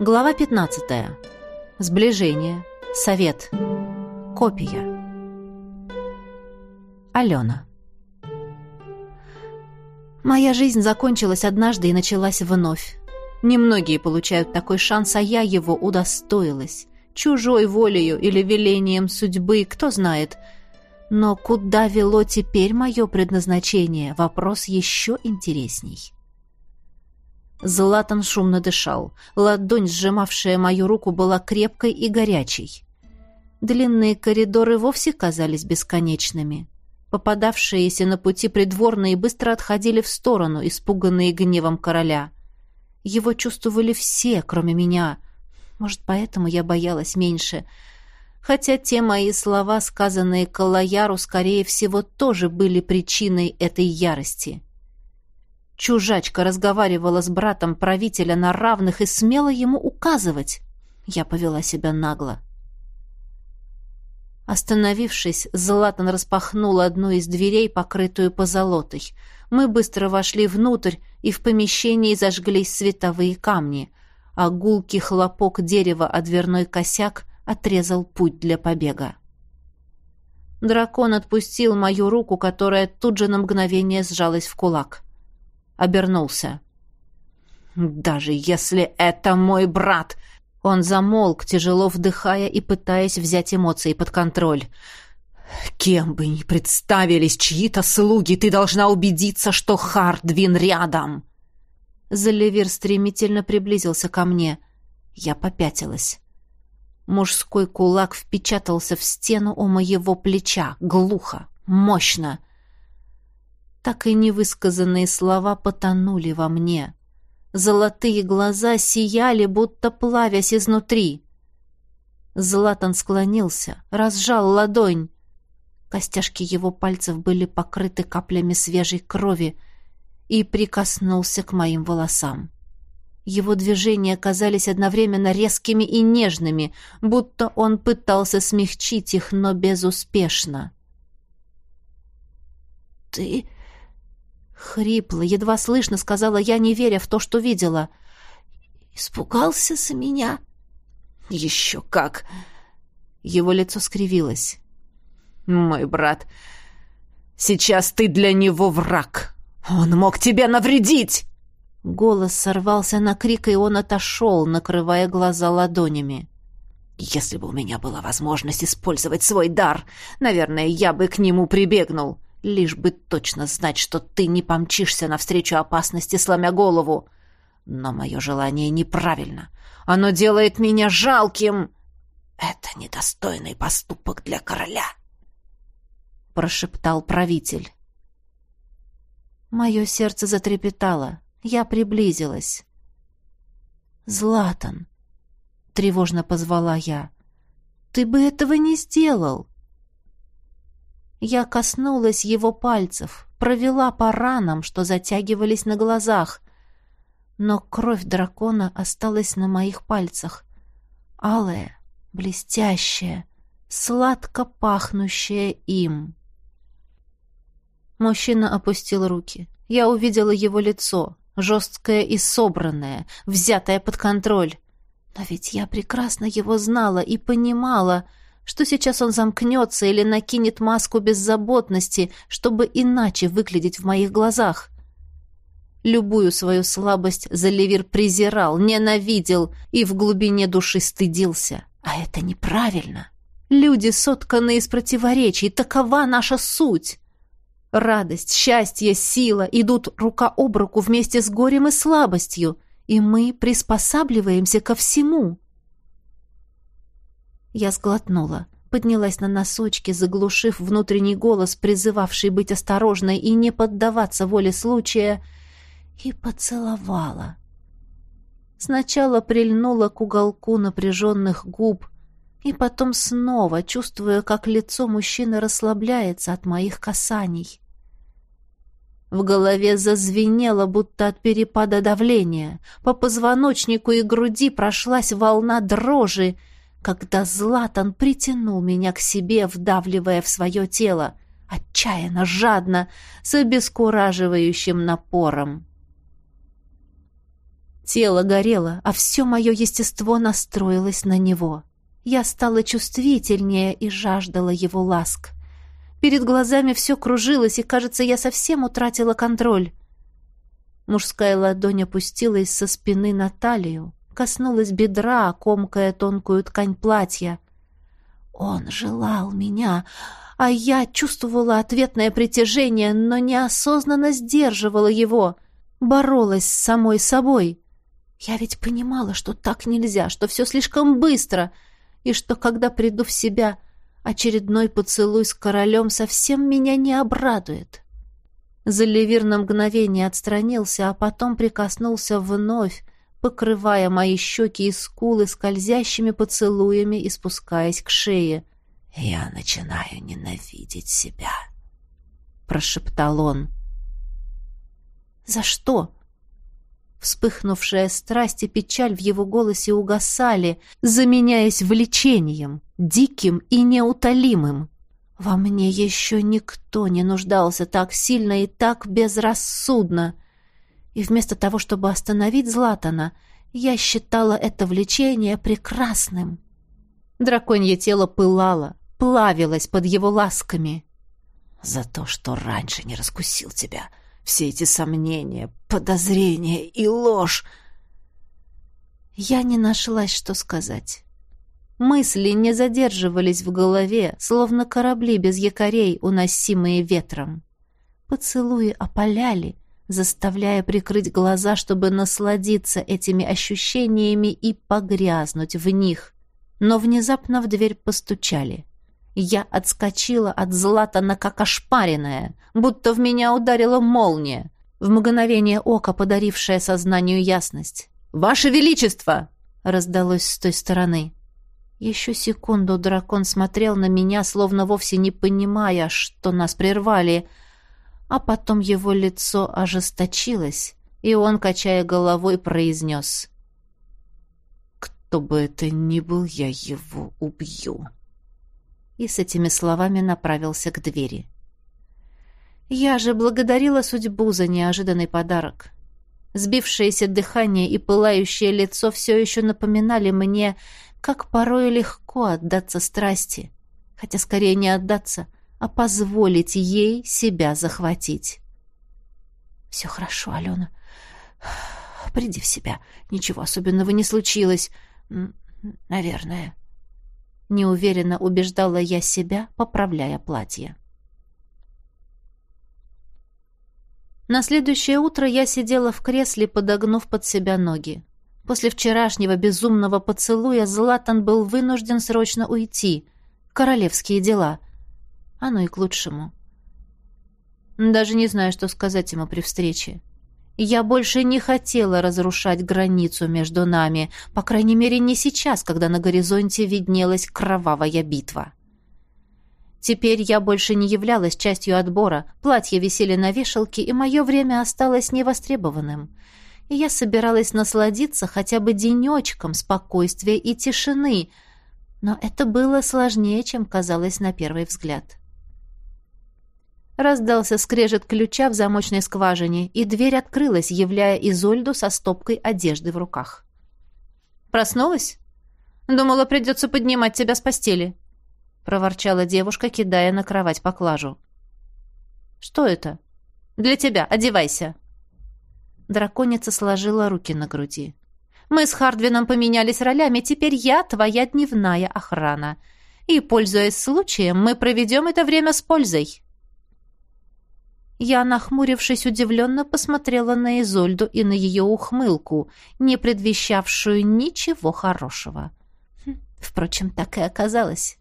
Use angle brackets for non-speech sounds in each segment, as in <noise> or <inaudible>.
Глава 15. Сближение. Совет. Копия. Алена. Моя жизнь закончилась однажды и началась вновь. Немногие получают такой шанс, а я его удостоилась. Чужой волею или велением судьбы, кто знает. Но куда вело теперь мое предназначение, вопрос еще интересней. Златан шумно дышал. Ладонь, сжимавшая мою руку, была крепкой и горячей. Длинные коридоры вовсе казались бесконечными. Попадавшиеся на пути придворные быстро отходили в сторону, испуганные гневом короля. Его чувствовали все, кроме меня. Может, поэтому я боялась меньше. Хотя те мои слова, сказанные Калаяру, скорее всего, тоже были причиной этой ярости. — Чужачка разговаривала с братом правителя на равных и смела ему указывать. Я повела себя нагло. Остановившись, Златан распахнул одну из дверей, покрытую позолотой. Мы быстро вошли внутрь, и в помещении зажглись световые камни, а гулкий хлопок дерева о дверной косяк отрезал путь для побега. Дракон отпустил мою руку, которая тут же на мгновение сжалась в кулак обернулся. «Даже если это мой брат!» Он замолк, тяжело вдыхая и пытаясь взять эмоции под контроль. «Кем бы ни представились чьи-то слуги, ты должна убедиться, что Хардвин рядом!» Заливер стремительно приблизился ко мне. Я попятилась. Мужской кулак впечатался в стену у моего плеча, глухо, мощно — так и невысказанные слова потонули во мне. Золотые глаза сияли, будто плавясь изнутри. Златан склонился, разжал ладонь. Костяшки его пальцев были покрыты каплями свежей крови и прикоснулся к моим волосам. Его движения казались одновременно резкими и нежными, будто он пытался смягчить их, но безуспешно. «Ты Хрипло, едва слышно сказала я, не веря в то, что видела. «Испугался за меня?» «Еще как!» Его лицо скривилось. «Мой брат, сейчас ты для него враг. Он мог тебе навредить!» Голос сорвался на крик, и он отошел, накрывая глаза ладонями. «Если бы у меня была возможность использовать свой дар, наверное, я бы к нему прибегнул лишь бы точно знать, что ты не помчишься навстречу опасности, сломя голову. Но мое желание неправильно. Оно делает меня жалким. Это недостойный поступок для короля, — прошептал правитель. Мое сердце затрепетало. Я приблизилась. «Златан!» — тревожно позвала я. «Ты бы этого не сделал!» Я коснулась его пальцев, провела по ранам, что затягивались на глазах. Но кровь дракона осталась на моих пальцах. Алая, блестящая, сладко пахнущая им. Мужчина опустил руки. Я увидела его лицо, жесткое и собранное, взятое под контроль. Но ведь я прекрасно его знала и понимала — что сейчас он замкнется или накинет маску беззаботности, чтобы иначе выглядеть в моих глазах. Любую свою слабость Заливир презирал, ненавидел и в глубине души стыдился. А это неправильно. Люди сотканы из противоречий, такова наша суть. Радость, счастье, сила идут рука об руку вместе с горем и слабостью, и мы приспосабливаемся ко всему. Я сглотнула, поднялась на носочки, заглушив внутренний голос, призывавший быть осторожной и не поддаваться воле случая, и поцеловала. Сначала прильнула к уголку напряженных губ, и потом снова, чувствуя, как лицо мужчины расслабляется от моих касаний. В голове зазвенело, будто от перепада давления. По позвоночнику и груди прошлась волна дрожи, когда Златан притянул меня к себе, вдавливая в свое тело, отчаянно, жадно, с обескураживающим напором. Тело горело, а все мое естество настроилось на него. Я стала чувствительнее и жаждала его ласк. Перед глазами все кружилось, и, кажется, я совсем утратила контроль. Мужская ладонь опустилась со спины на талию, коснулась бедра, комкая тонкую ткань платья. Он желал меня, а я чувствовала ответное притяжение, но неосознанно сдерживала его, боролась с самой собой. Я ведь понимала, что так нельзя, что все слишком быстро, и что, когда приду в себя, очередной поцелуй с королем совсем меня не обрадует. Заливир на мгновение отстранился, а потом прикоснулся вновь, покрывая мои щеки и скулы скользящими поцелуями и спускаясь к шее. «Я начинаю ненавидеть себя», — прошептал он. «За что?» Вспыхнувшая страсть и печаль в его голосе угасали, заменяясь влечением, диким и неутолимым. Во мне еще никто не нуждался так сильно и так безрассудно. И вместо того, чтобы остановить Златана, я считала это влечение прекрасным. Драконье тело пылало, плавилось под его ласками. «За то, что раньше не раскусил тебя», все эти сомнения, подозрения и ложь. Я не нашлась, что сказать. Мысли не задерживались в голове, словно корабли без якорей, уносимые ветром. Поцелуи опаляли, заставляя прикрыть глаза, чтобы насладиться этими ощущениями и погрязнуть в них. Но внезапно в дверь постучали. Я отскочила от Златана, как ошпаренная, будто в меня ударила молния, в мгновение ока подарившая сознанию ясность. «Ваше Величество!» — раздалось с той стороны. Еще секунду дракон смотрел на меня, словно вовсе не понимая, что нас прервали, а потом его лицо ожесточилось, и он, качая головой, произнес «Кто бы это ни был, я его убью» и с этими словами направился к двери. Я же благодарила судьбу за неожиданный подарок. Сбившееся дыхание и пылающее лицо все еще напоминали мне, как порой легко отдаться страсти, хотя скорее не отдаться, а позволить ей себя захватить. «Все хорошо, Алена. Приди в себя. Ничего особенного не случилось. Наверное». Неуверенно убеждала я себя, поправляя платье. На следующее утро я сидела в кресле, подогнув под себя ноги. После вчерашнего безумного поцелуя Златан был вынужден срочно уйти. Королевские дела. Оно и к лучшему. Даже не знаю, что сказать ему при встрече. Я больше не хотела разрушать границу между нами, по крайней мере, не сейчас, когда на горизонте виднелась кровавая битва. Теперь я больше не являлась частью отбора, платья висели на вешалке, и мое время осталось невостребованным. И я собиралась насладиться хотя бы денечком спокойствия и тишины, но это было сложнее, чем казалось на первый взгляд. — Раздался скрежет ключа в замочной скважине, и дверь открылась, являя Изольду со стопкой одежды в руках. «Проснулась? Думала, придется поднимать тебя с постели», — проворчала девушка, кидая на кровать поклажу. «Что это?» «Для тебя. Одевайся». Драконица сложила руки на груди. «Мы с Хардвином поменялись ролями, теперь я твоя дневная охрана. И, пользуясь случаем, мы проведем это время с пользой». Я, нахмурившись, удивленно посмотрела на Изольду и на ее ухмылку, не предвещавшую ничего хорошего. Хм, впрочем, так и оказалось.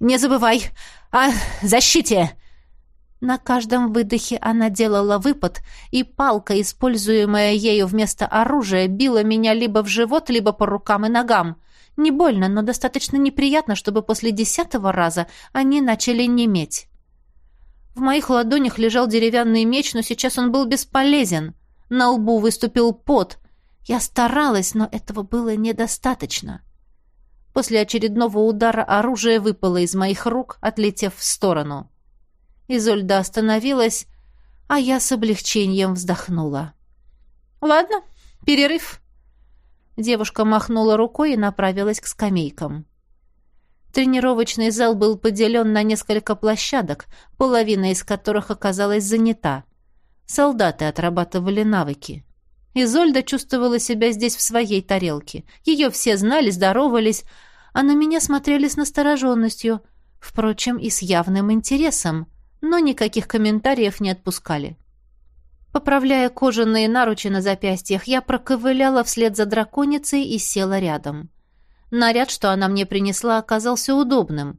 «Не забывай о защите!» На каждом выдохе она делала выпад, и палка, используемая ею вместо оружия, била меня либо в живот, либо по рукам и ногам. Не больно, но достаточно неприятно, чтобы после десятого раза они начали неметь. В моих ладонях лежал деревянный меч, но сейчас он был бесполезен. На лбу выступил пот. Я старалась, но этого было недостаточно. После очередного удара оружие выпало из моих рук, отлетев в сторону. Изольда остановилась, а я с облегчением вздохнула. «Ладно, перерыв». Девушка махнула рукой и направилась к скамейкам. Тренировочный зал был поделен на несколько площадок, половина из которых оказалась занята. Солдаты отрабатывали навыки. Изольда чувствовала себя здесь в своей тарелке. Ее все знали, здоровались, а на меня смотрели с настороженностью, впрочем, и с явным интересом, но никаких комментариев не отпускали. Поправляя кожаные наручи на запястьях, я проковыляла вслед за драконицей и села рядом. Наряд, что она мне принесла, оказался удобным.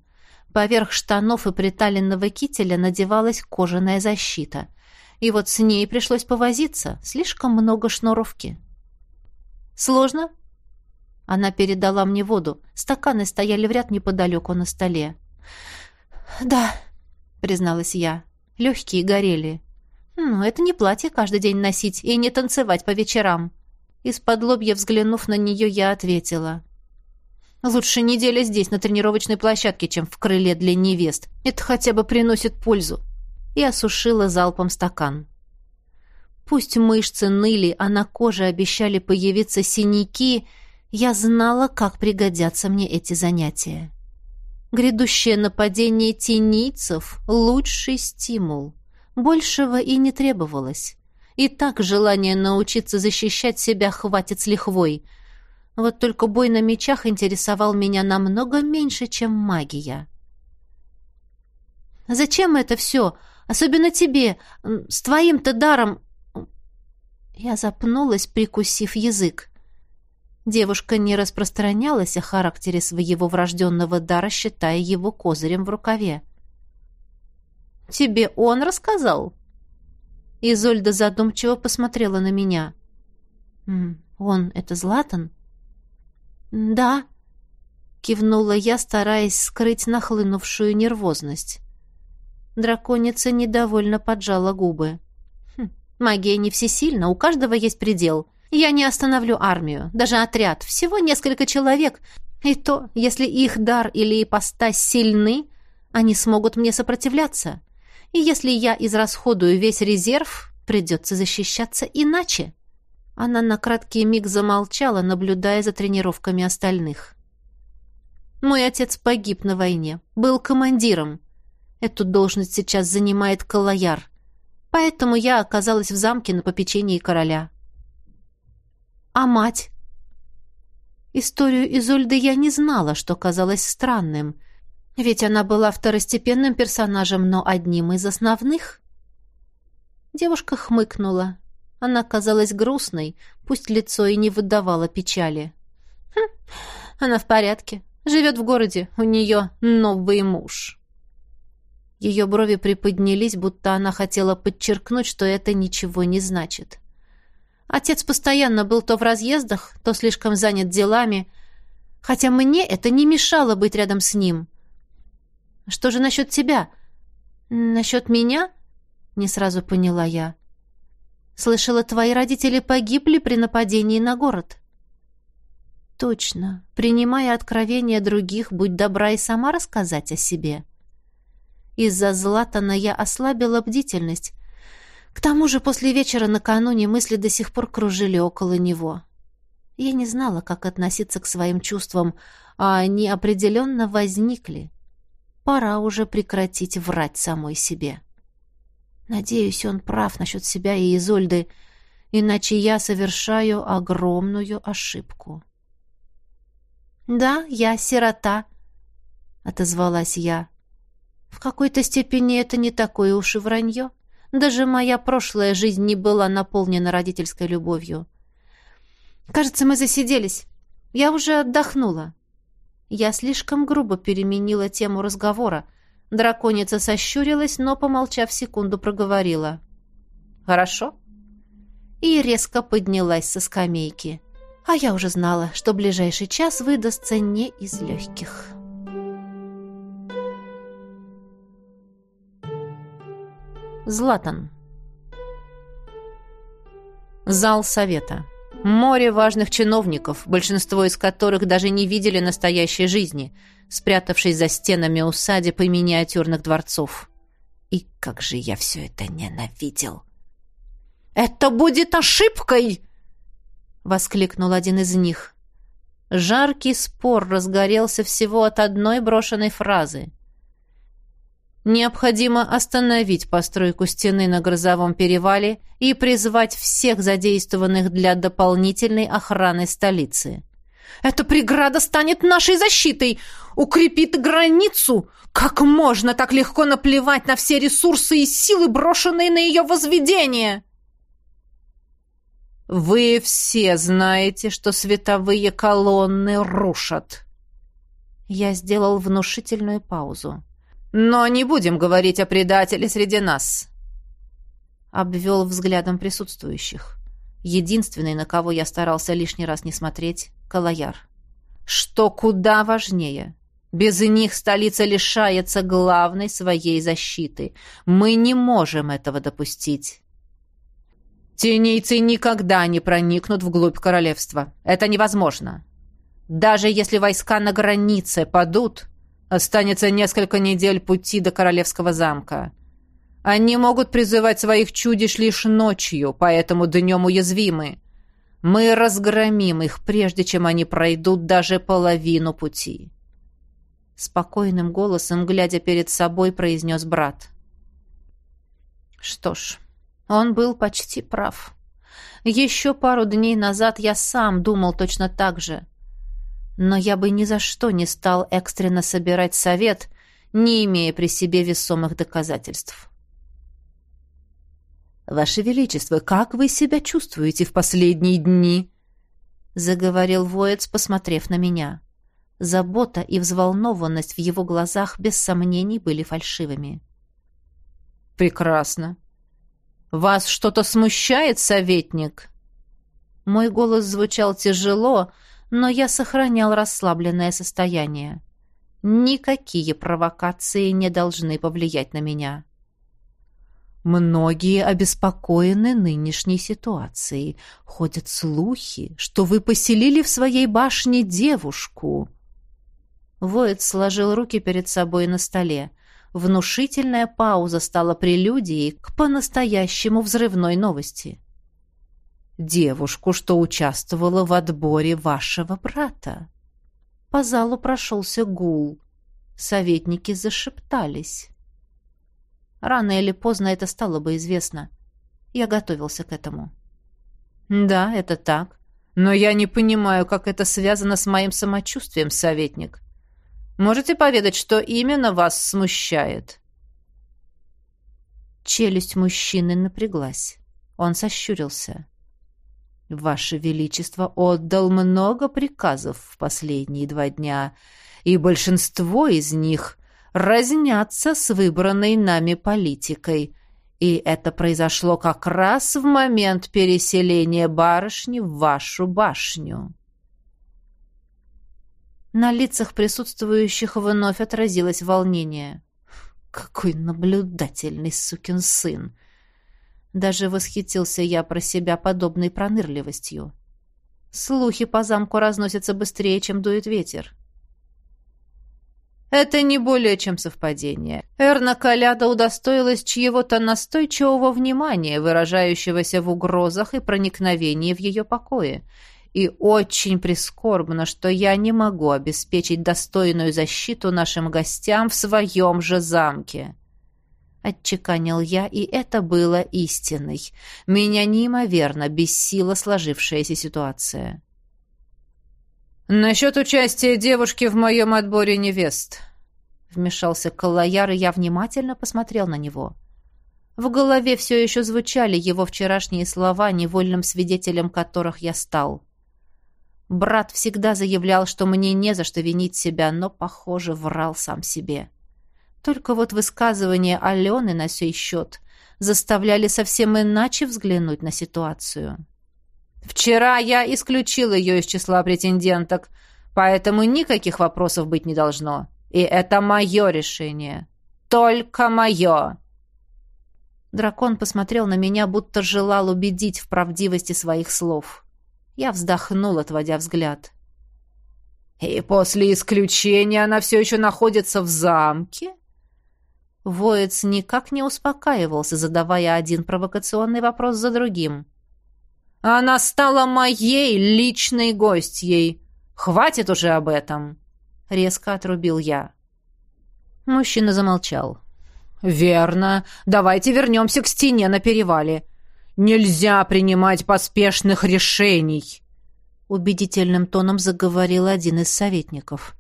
Поверх штанов и приталенного кителя надевалась кожаная защита. И вот с ней пришлось повозиться. Слишком много шнуровки. «Сложно?» Она передала мне воду. Стаканы стояли в ряд неподалеку на столе. «Да», — призналась я. Легкие горели. «Ну, это не платье каждый день носить и не танцевать по вечерам». Из-под лобья взглянув на нее, я ответила. Лучше неделя здесь, на тренировочной площадке, чем в крыле для невест. Это хотя бы приносит пользу. И осушила залпом стакан. Пусть мышцы ныли, а на коже обещали появиться синяки, я знала, как пригодятся мне эти занятия. Грядущее нападение тенийцев — лучший стимул. Большего и не требовалось. И так желание научиться защищать себя хватит с лихвой — вот только бой на мечах интересовал меня намного меньше, чем магия. «Зачем это все? Особенно тебе, с твоим-то даром...» Я запнулась, прикусив язык. Девушка не распространялась о характере своего врожденного дара, считая его козырем в рукаве. «Тебе он рассказал?» Изольда задумчиво посмотрела на меня. «Он — это Златан?» «Да», — кивнула я, стараясь скрыть нахлынувшую нервозность. Драконица недовольно поджала губы. «Хм, «Магия не всесильна, у каждого есть предел. Я не остановлю армию, даже отряд, всего несколько человек. И то, если их дар или ипостась сильны, они смогут мне сопротивляться. И если я израсходую весь резерв, придется защищаться иначе». Она на краткий миг замолчала, наблюдая за тренировками остальных. «Мой отец погиб на войне, был командиром. Эту должность сейчас занимает Калаяр. Поэтому я оказалась в замке на попечении короля». «А мать?» Историю Изольды я не знала, что казалось странным, ведь она была второстепенным персонажем, но одним из основных. Девушка хмыкнула. Она казалась грустной, пусть лицо и не выдавало печали. Хм, она в порядке. Живет в городе. У нее новый муж. Ее брови приподнялись, будто она хотела подчеркнуть, что это ничего не значит. Отец постоянно был то в разъездах, то слишком занят делами, хотя мне это не мешало быть рядом с ним. Что же насчет тебя? Насчет меня? Не сразу поняла я. Слышала, твои родители погибли при нападении на город. Точно. Принимая откровения других, будь добра и сама рассказать о себе. Из-за Златана я ослабила бдительность. К тому же после вечера накануне мысли до сих пор кружили около него. Я не знала, как относиться к своим чувствам, а они определенно возникли. Пора уже прекратить врать самой себе. Надеюсь, он прав насчет себя и Изольды, иначе я совершаю огромную ошибку. «Да, я сирота», — отозвалась я. «В какой-то степени это не такое уж и вранье. Даже моя прошлая жизнь не была наполнена родительской любовью. Кажется, мы засиделись. Я уже отдохнула». Я слишком грубо переменила тему разговора, — Драконица сощурилась, но, помолчав секунду, проговорила. «Хорошо». И резко поднялась со скамейки. А я уже знала, что ближайший час выдастся не из легких. Златан. Зал совета. Море важных чиновников, большинство из которых даже не видели настоящей жизни, спрятавшись за стенами усадеб и миниатюрных дворцов. И Как же я все это ненавидел! «Это будет ошибкой!» — воскликнул один из них. Жаркий спор разгорелся всего от одной брошенной фразы. Необходимо остановить постройку стены на грозовом перевале и призвать всех задействованных для дополнительной охраны столицы. «Эта преграда станет нашей защитой! Укрепит границу! Как можно так легко наплевать на все ресурсы и силы, брошенные на ее возведение?» «Вы все знаете, что световые колонны рушат!» Я сделал внушительную паузу. Но не будем говорить о предателе среди нас. Обвел взглядом присутствующих. Единственный, на кого я старался лишний раз не смотреть, — Калаяр. Что куда важнее. Без них столица лишается главной своей защиты. Мы не можем этого допустить. Тенейцы никогда не проникнут вглубь королевства. Это невозможно. Даже если войска на границе падут, Останется несколько недель пути до королевского замка. Они могут призывать своих чудищ лишь ночью, поэтому днем уязвимы. Мы разгромим их, прежде чем они пройдут даже половину пути. Спокойным голосом, глядя перед собой, произнес брат. Что ж, он был почти прав. Еще пару дней назад я сам думал точно так же но я бы ни за что не стал экстренно собирать совет, не имея при себе весомых доказательств. «Ваше Величество, как вы себя чувствуете в последние дни?» — заговорил воец, посмотрев на меня. Забота и взволнованность в его глазах без сомнений были фальшивыми. «Прекрасно. Вас что-то смущает, советник?» Мой голос звучал тяжело, — но я сохранял расслабленное состояние. Никакие провокации не должны повлиять на меня. Многие обеспокоены нынешней ситуацией. Ходят слухи, что вы поселили в своей башне девушку. Воец сложил руки перед собой на столе. Внушительная пауза стала прелюдией к по-настоящему взрывной новости девушку, что участвовала в отборе вашего брата. По залу прошелся гул. Советники зашептались. Рано или поздно это стало бы известно. Я готовился к этому. Да, это так. Но я не понимаю, как это связано с моим самочувствием, советник. Можете поведать, что именно вас смущает? Челюсть мужчины напряглась. Он сощурился. Ваше Величество отдал много приказов в последние два дня, и большинство из них разнятся с выбранной нами политикой, и это произошло как раз в момент переселения барышни в вашу башню. На лицах присутствующих вновь отразилось волнение. «Какой наблюдательный сукин сын!» Даже восхитился я про себя подобной пронырливостью. Слухи по замку разносятся быстрее, чем дует ветер. Это не более чем совпадение. Эрна Каляда удостоилась чьего-то настойчивого внимания, выражающегося в угрозах и проникновении в ее покое. И очень прискорбно, что я не могу обеспечить достойную защиту нашим гостям в своем же замке. — отчеканил я, и это было истиной. Меня неимоверно бессила сложившаяся ситуация. «Насчет участия девушки в моем отборе невест», — вмешался Калаяр, и я внимательно посмотрел на него. В голове все еще звучали его вчерашние слова, невольным свидетелем которых я стал. Брат всегда заявлял, что мне не за что винить себя, но, похоже, врал сам себе. — только вот высказывания Алены на сей счет заставляли совсем иначе взглянуть на ситуацию. «Вчера я исключил ее из числа претенденток, поэтому никаких вопросов быть не должно. И это мое решение. Только мое!» Дракон посмотрел на меня, будто желал убедить в правдивости своих слов. Я вздохнул, отводя взгляд. «И после исключения она все еще находится в замке?» Воец никак не успокаивался, задавая один провокационный вопрос за другим. «Она стала моей личной гостьей. Хватит уже об этом!» — резко отрубил я. Мужчина замолчал. «Верно. Давайте вернемся к стене на перевале. Нельзя принимать поспешных решений!» Убедительным тоном заговорил один из советников.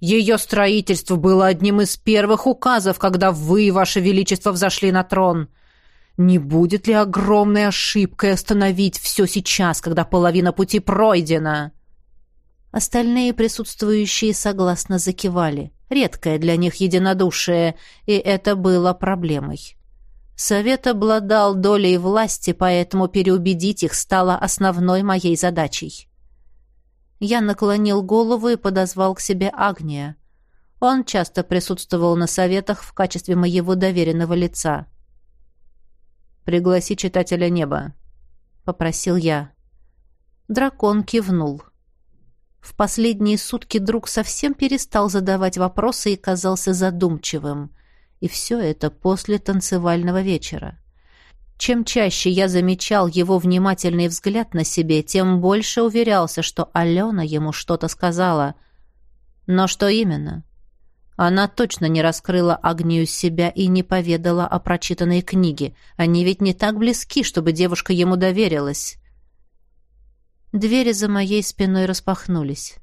Ее строительство было одним из первых указов, когда вы, ваше величество, взошли на трон. Не будет ли огромной ошибкой остановить все сейчас, когда половина пути пройдена?» Остальные присутствующие согласно закивали. Редкое для них единодушие, и это было проблемой. Совет обладал долей власти, поэтому переубедить их стало основной моей задачей. Я наклонил голову и подозвал к себе Агния. Он часто присутствовал на советах в качестве моего доверенного лица. «Пригласи читателя неба», — попросил я. Дракон кивнул. В последние сутки друг совсем перестал задавать вопросы и казался задумчивым. И все это после танцевального вечера. Чем чаще я замечал его внимательный взгляд на себе, тем больше уверялся, что Алена ему что-то сказала. Но что именно? Она точно не раскрыла Агнию себя и не поведала о прочитанной книге. Они ведь не так близки, чтобы девушка ему доверилась. Двери за моей спиной распахнулись.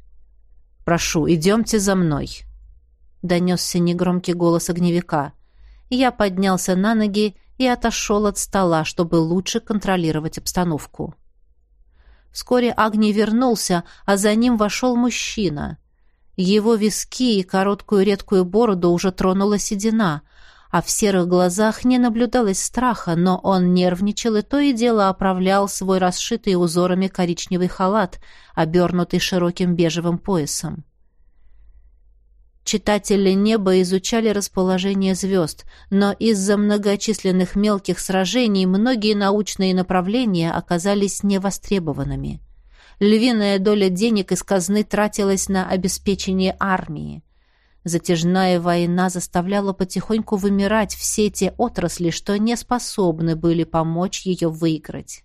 «Прошу, идемте за мной», — донесся негромкий голос огневика. Я поднялся на ноги и отошел от стола, чтобы лучше контролировать обстановку. Вскоре Агни вернулся, а за ним вошел мужчина. Его виски и короткую редкую бороду уже тронула седина, а в серых глазах не наблюдалось страха, но он нервничал и то и дело оправлял свой расшитый узорами коричневый халат, обернутый широким бежевым поясом. Читатели неба изучали расположение звезд, но из-за многочисленных мелких сражений многие научные направления оказались невостребованными. Львиная доля денег из казны тратилась на обеспечение армии. Затяжная война заставляла потихоньку вымирать все те отрасли, что не способны были помочь ее выиграть.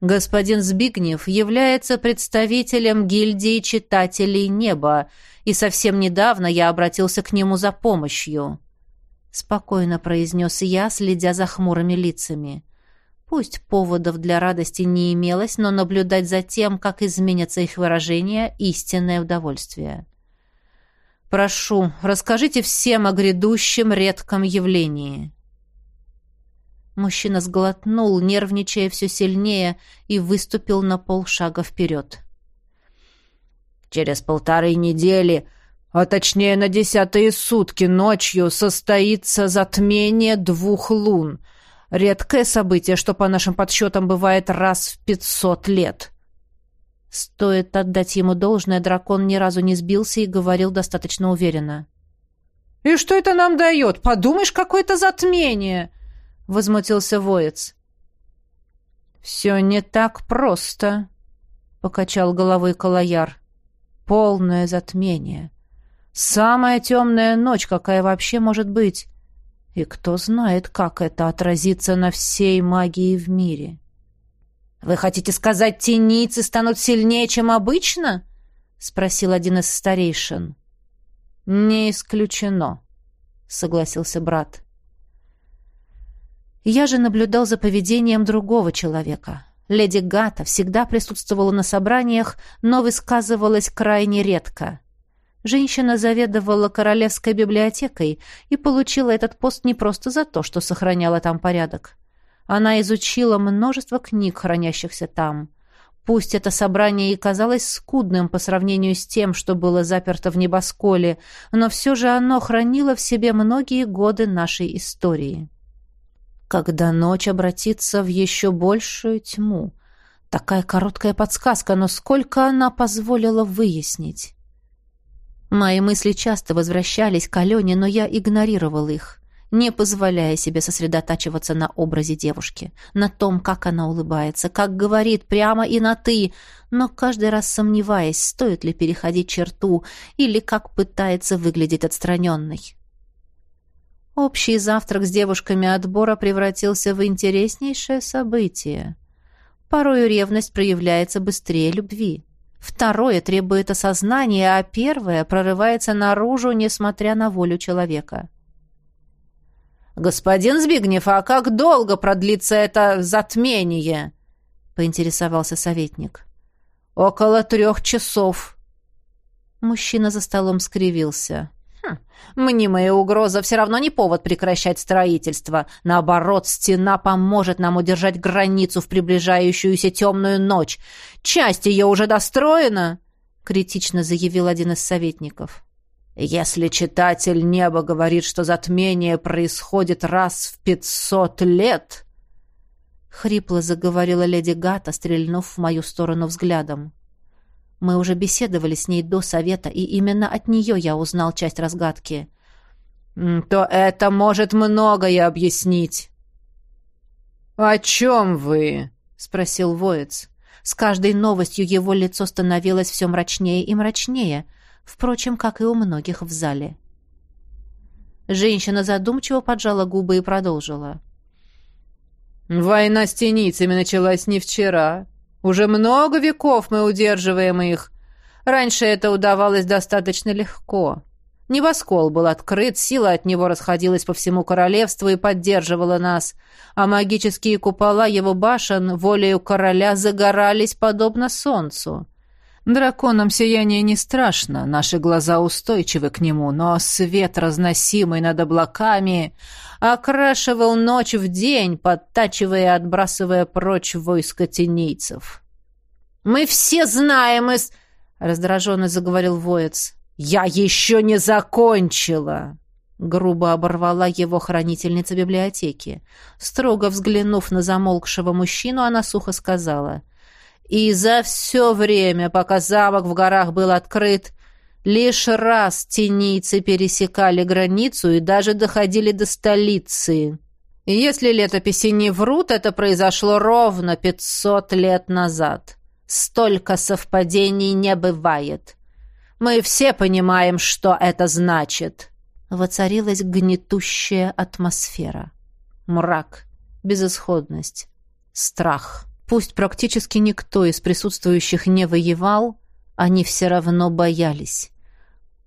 Господин Збигнев является представителем гильдии читателей неба, и совсем недавно я обратился к нему за помощью. Спокойно произнес я, следя за хмурыми лицами. Пусть поводов для радости не имелось, но наблюдать за тем, как изменятся их выражения, истинное удовольствие. Прошу, расскажите всем о грядущем редком явлении. Мужчина сглотнул, нервничая все сильнее, и выступил на полшага вперед. «Через полторы недели, а точнее на десятые сутки ночью, состоится затмение двух лун. Редкое событие, что по нашим подсчетам бывает раз в пятьсот лет». Стоит отдать ему должное, дракон ни разу не сбился и говорил достаточно уверенно. «И что это нам дает? Подумаешь, какое-то затмение!» Возмутился воец. «Все не так просто», — покачал головой Калаяр. «Полное затмение. Самая темная ночь, какая вообще может быть. И кто знает, как это отразится на всей магии в мире». «Вы хотите сказать, теницы станут сильнее, чем обычно?» — спросил один из старейшин. «Не исключено», — согласился брат. Я же наблюдал за поведением другого человека. Леди Гата всегда присутствовала на собраниях, но высказывалась крайне редко. Женщина заведовала королевской библиотекой и получила этот пост не просто за то, что сохраняла там порядок. Она изучила множество книг, хранящихся там. Пусть это собрание и казалось скудным по сравнению с тем, что было заперто в небосколе, но все же оно хранило в себе многие годы нашей истории когда ночь обратится в еще большую тьму. Такая короткая подсказка, но сколько она позволила выяснить? Мои мысли часто возвращались к Алене, но я игнорировал их, не позволяя себе сосредотачиваться на образе девушки, на том, как она улыбается, как говорит прямо и на «ты», но каждый раз сомневаясь, стоит ли переходить черту или как пытается выглядеть отстраненной. Общий завтрак с девушками отбора превратился в интереснейшее событие. Порою ревность проявляется быстрее любви. Второе требует осознания, а первое прорывается наружу, несмотря на волю человека. «Господин Збигнев, а как долго продлится это затмение?» — поинтересовался советник. «Около трех часов». Мужчина за столом скривился. Хм, мнимая угроза все равно не повод прекращать строительство. Наоборот, стена поможет нам удержать границу в приближающуюся темную ночь. Часть ее уже достроена, — критично заявил один из советников. Если читатель неба говорит, что затмение происходит раз в пятьсот лет... Хрипло заговорила леди Гата, стрельнув в мою сторону взглядом. Мы уже беседовали с ней до совета, и именно от нее я узнал часть разгадки. «То это может многое объяснить». «О чем вы?» — спросил воец. С каждой новостью его лицо становилось все мрачнее и мрачнее, впрочем, как и у многих в зале. Женщина задумчиво поджала губы и продолжила. «Война с теницами началась не вчера. Уже много веков мы удерживаем их. Раньше это удавалось достаточно легко. Небоскол был открыт, сила от него расходилась по всему королевству и поддерживала нас, а магические купола его башен волею короля загорались подобно солнцу. Драконам сияние не страшно, наши глаза устойчивы к нему, но свет, разносимый над облаками, окрашивал ночь в день, подтачивая и отбрасывая прочь войско тенийцев. «Мы все знаем из...» — раздраженно заговорил воец. «Я еще не закончила!» Грубо оборвала его хранительница библиотеки. Строго взглянув на замолкшего мужчину, она сухо сказала. И за все время, пока замок в горах был открыт, лишь раз тенийцы пересекали границу и даже доходили до столицы. И если летописи не врут, это произошло ровно пятьсот лет назад. Столько совпадений не бывает. Мы все понимаем, что это значит. Воцарилась гнетущая атмосфера. Мрак, безысходность, страх. Пусть практически никто из присутствующих не воевал, они все равно боялись.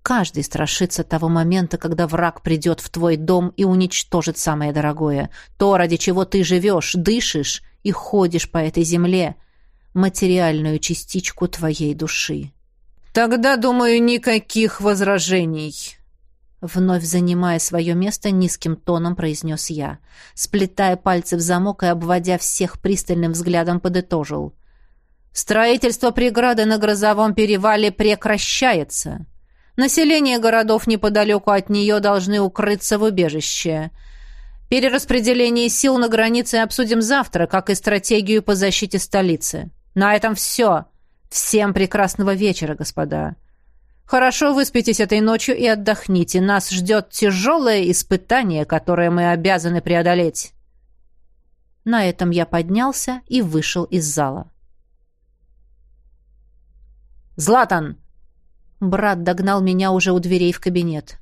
Каждый страшится того момента, когда враг придет в твой дом и уничтожит самое дорогое. То, ради чего ты живешь, дышишь и ходишь по этой земле. Материальную частичку твоей души. «Тогда, думаю, никаких возражений», Вновь занимая свое место, низким тоном произнес я. Сплетая пальцы в замок и обводя всех пристальным взглядом, подытожил. «Строительство преграды на грозовом перевале прекращается. Население городов неподалеку от нее должны укрыться в убежище. Перераспределение сил на границе обсудим завтра, как и стратегию по защите столицы. На этом все. Всем прекрасного вечера, господа». Хорошо выспитесь этой ночью и отдохните. Нас ждет тяжелое испытание, которое мы обязаны преодолеть». На этом я поднялся и вышел из зала. «Златан!» Брат догнал меня уже у дверей в кабинет.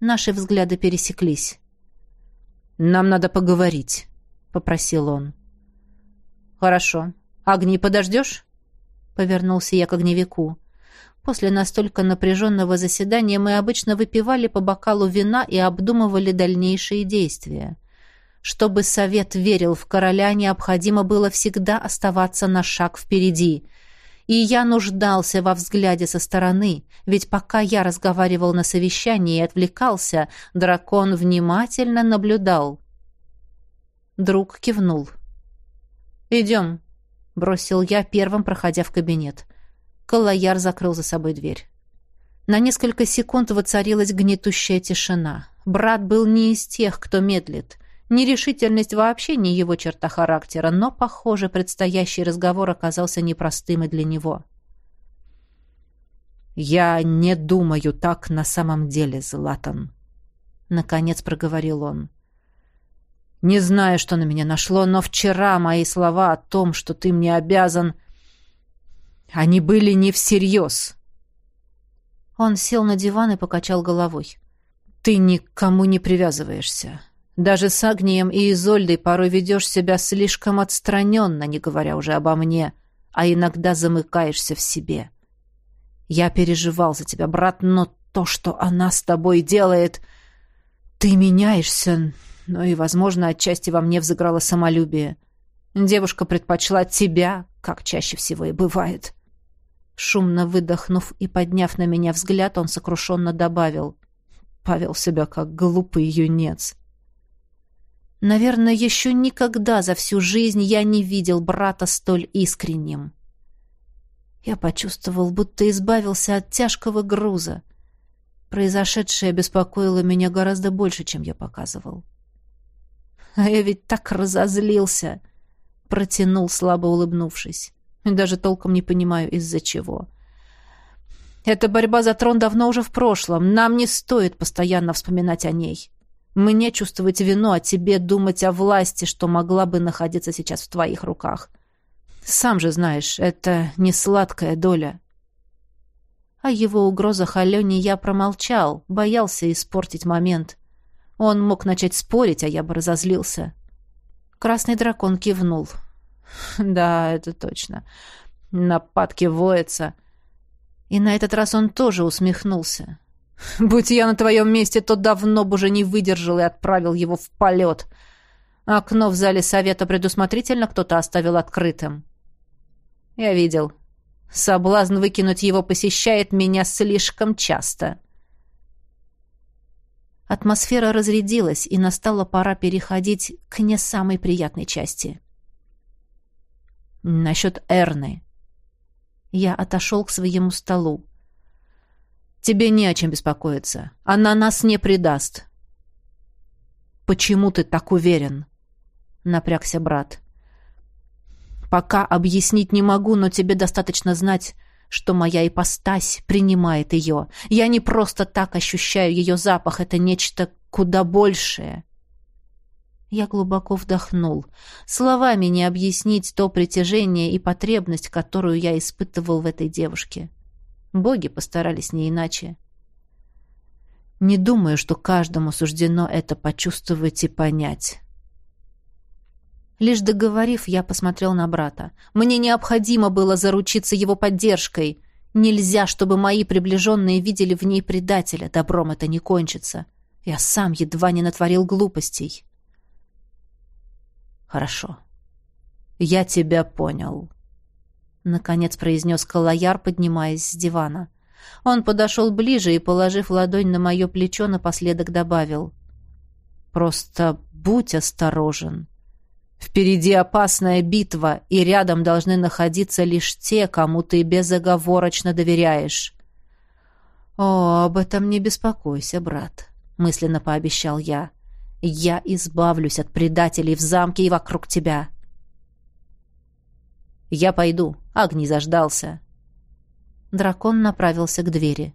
Наши взгляды пересеклись. «Нам надо поговорить», — попросил он. «Хорошо. Огни подождешь?» Повернулся я к огневику. После настолько напряженного заседания мы обычно выпивали по бокалу вина и обдумывали дальнейшие действия. Чтобы совет верил в короля, необходимо было всегда оставаться на шаг впереди. И я нуждался во взгляде со стороны, ведь пока я разговаривал на совещании и отвлекался, дракон внимательно наблюдал. Друг кивнул. «Идем», — бросил я, первым проходя в кабинет. Калаяр закрыл за собой дверь. На несколько секунд воцарилась гнетущая тишина. Брат был не из тех, кто медлит. Нерешительность вообще не его черта характера, но, похоже, предстоящий разговор оказался непростым и для него. «Я не думаю так на самом деле, Златан», — наконец проговорил он. «Не знаю, что на меня нашло, но вчера мои слова о том, что ты мне обязан...» Они были не всерьез. Он сел на диван и покачал головой. Ты никому не привязываешься. Даже с Агнием и Изольдой порой ведешь себя слишком отстраненно, не говоря уже обо мне, а иногда замыкаешься в себе. Я переживал за тебя, брат, но то, что она с тобой делает... Ты меняешься, но и, возможно, отчасти во мне взыграло самолюбие. Девушка предпочла тебя, как чаще всего и бывает. Шумно выдохнув и подняв на меня взгляд, он сокрушенно добавил. Повел себя как глупый юнец. Наверное, еще никогда за всю жизнь я не видел брата столь искренним. Я почувствовал, будто избавился от тяжкого груза. Произошедшее беспокоило меня гораздо больше, чем я показывал. А я ведь так разозлился, протянул, слабо улыбнувшись. Даже толком не понимаю, из-за чего. Эта борьба за трон давно уже в прошлом. Нам не стоит постоянно вспоминать о ней. Мне чувствовать вину, а тебе думать о власти, что могла бы находиться сейчас в твоих руках. Сам же знаешь, это не сладкая доля. О его угрозах Алене я промолчал, боялся испортить момент. Он мог начать спорить, а я бы разозлился. Красный дракон кивнул. <laughs> Да, это точно. Нападки воятся. И на этот раз он тоже усмехнулся. <laughs> Будь я на твоем месте, то давно бы уже не выдержал и отправил его в полет. Окно в зале совета предусмотрительно кто-то оставил открытым. Я видел. Соблазн выкинуть его посещает меня слишком часто. Атмосфера разрядилась, и настала пора переходить к не самой приятной части. Насчет Эрны. Я отошел к своему столу. Тебе не о чем беспокоиться. Она нас не предаст. Почему ты так уверен? Напрягся брат. Пока объяснить не могу, но тебе достаточно знать, что моя ипостась принимает ее. Я не просто так ощущаю ее запах, это нечто куда большее. Я глубоко вдохнул. Словами не объяснить то притяжение и потребность, которую я испытывал в этой девушке. Боги постарались не иначе. Не думаю, что каждому суждено это почувствовать и понять. Лишь договорив, я посмотрел на брата. Мне необходимо было заручиться его поддержкой. Нельзя, чтобы мои приближенные видели в ней предателя. Добром это не кончится. Я сам едва не натворил глупостей. Хорошо. Я тебя понял. Наконец произнес Калаяр, поднимаясь с дивана. Он подошел ближе и, положив ладонь на мое плечо, напоследок добавил. «Просто будь осторожен. Впереди опасная битва, и рядом должны находиться лишь те, кому ты безоговорочно доверяешь». «О, об этом не беспокойся, брат», — мысленно пообещал я. «Я избавлюсь от предателей в замке и вокруг тебя». «Я пойду. Агни заждался». Дракон направился к двери.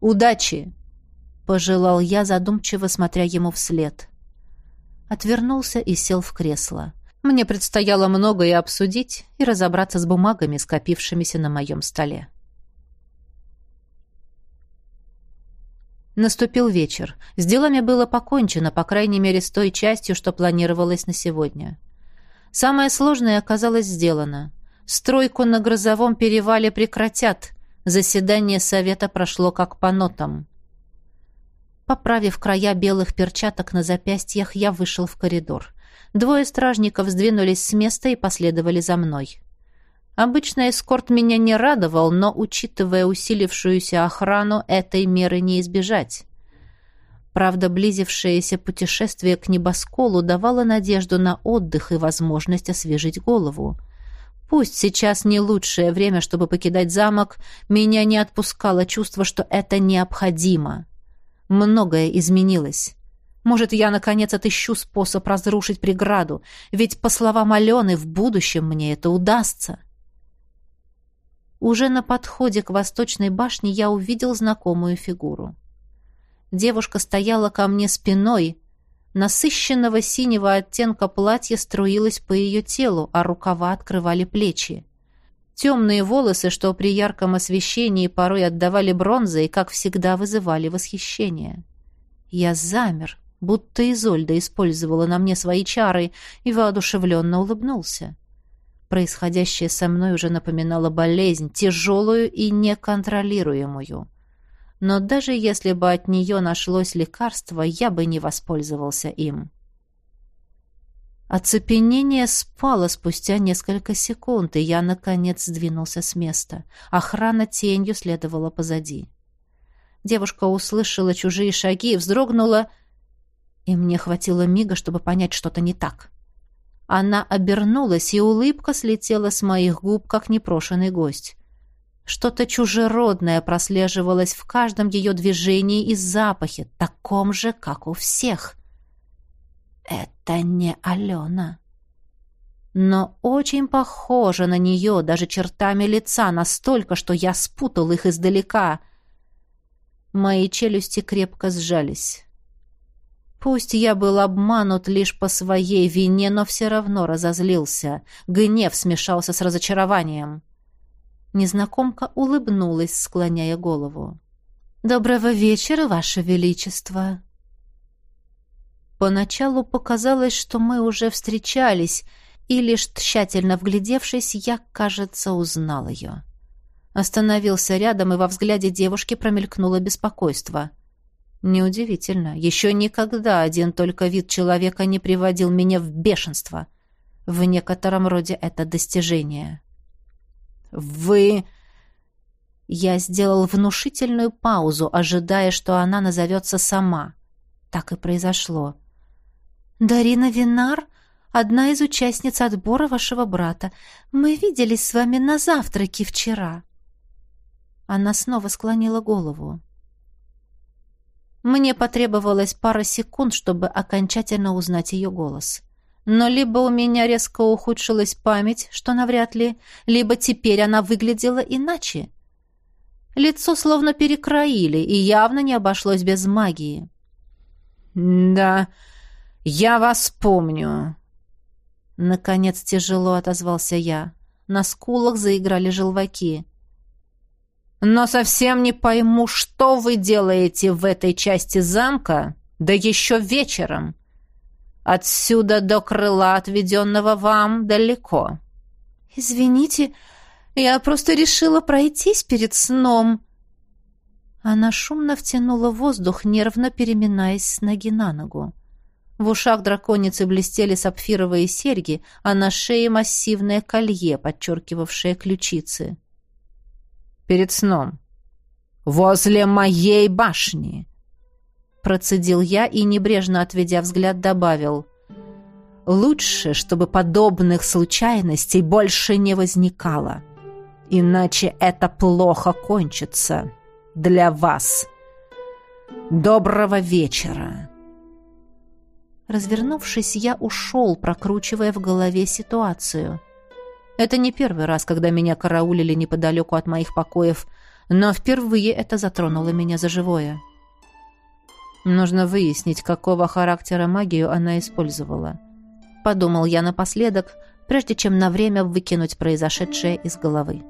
«Удачи!» — пожелал я, задумчиво смотря ему вслед. Отвернулся и сел в кресло. Мне предстояло многое обсудить и разобраться с бумагами, скопившимися на моем столе. Наступил вечер. С делами было покончено, по крайней мере, с той частью, что планировалось на сегодня. Самое сложное оказалось сделано. Стройку на грозовом перевале прекратят. Заседание совета прошло как по нотам. Поправив края белых перчаток на запястьях, я вышел в коридор. Двое стражников сдвинулись с места и последовали за мной. Обычно эскорт меня не радовал, но, учитывая усилившуюся охрану, этой меры не избежать. Правда, близившееся путешествие к небосколу давало надежду на отдых и возможность освежить голову. Пусть сейчас не лучшее время, чтобы покидать замок, меня не отпускало чувство, что это необходимо. Многое изменилось. Может, я, наконец, отыщу способ разрушить преграду, ведь, по словам Алены, в будущем мне это удастся. Уже на подходе к восточной башне я увидел знакомую фигуру. Девушка стояла ко мне спиной. Насыщенного синего оттенка платья струилось по ее телу, а рукава открывали плечи. Темные волосы, что при ярком освещении порой отдавали бронзой, как всегда вызывали восхищение. Я замер, будто Изольда использовала на мне свои чары и воодушевленно улыбнулся. Происходящее со мной уже напоминало болезнь, тяжелую и неконтролируемую. Но даже если бы от нее нашлось лекарство, я бы не воспользовался им. Оцепенение спало спустя несколько секунд, и я, наконец, сдвинулся с места. Охрана тенью следовала позади. Девушка услышала чужие шаги, вздрогнула, и мне хватило мига, чтобы понять, что-то не так. Она обернулась, и улыбка слетела с моих губ, как непрошенный гость. Что-то чужеродное прослеживалось в каждом ее движении и запахе, таком же, как у всех. Это не Алена. Но очень похоже на нее, даже чертами лица, настолько, что я спутал их издалека. Мои челюсти крепко сжались. Пусть я был обманут лишь по своей вине, но все равно разозлился. Гнев смешался с разочарованием. Незнакомка улыбнулась, склоняя голову. «Доброго вечера, Ваше Величество!» Поначалу показалось, что мы уже встречались, и лишь тщательно вглядевшись, я, кажется, узнал ее. Остановился рядом, и во взгляде девушки промелькнуло беспокойство. Неудивительно, еще никогда один только вид человека не приводил меня в бешенство. В некотором роде это достижение. «Вы...» Я сделал внушительную паузу, ожидая, что она назовется сама. Так и произошло. «Дарина Винар, одна из участниц отбора вашего брата. Мы виделись с вами на завтраке вчера». Она снова склонила голову. Мне потребовалось пара секунд, чтобы окончательно узнать ее голос. Но либо у меня резко ухудшилась память, что навряд ли, либо теперь она выглядела иначе. Лицо словно перекроили, и явно не обошлось без магии. «Да, «Я вас помню!» Наконец тяжело отозвался я. На скулах заиграли желваки. «Но совсем не пойму, что вы делаете в этой части замка, да еще вечером. Отсюда до крыла, отведенного вам, далеко». «Извините, я просто решила пройтись перед сном». Она шумно втянула воздух, нервно переминаясь с ноги на ногу. В ушах драконицы блестели сапфировые серьги, а на шее массивное колье, подчеркивавшее ключицы. «Перед сном. Возле моей башни!» Процедил я и, небрежно отведя взгляд, добавил. «Лучше, чтобы подобных случайностей больше не возникало. Иначе это плохо кончится. Для вас. Доброго вечера!» Развернувшись, я ушел, прокручивая в голове ситуацию. Это не первый раз, когда меня караулили неподалеку от моих покоев, но впервые это затронуло меня за живое. Нужно выяснить, какого характера магию она использовала. Подумал я напоследок, прежде чем на время выкинуть произошедшее из головы.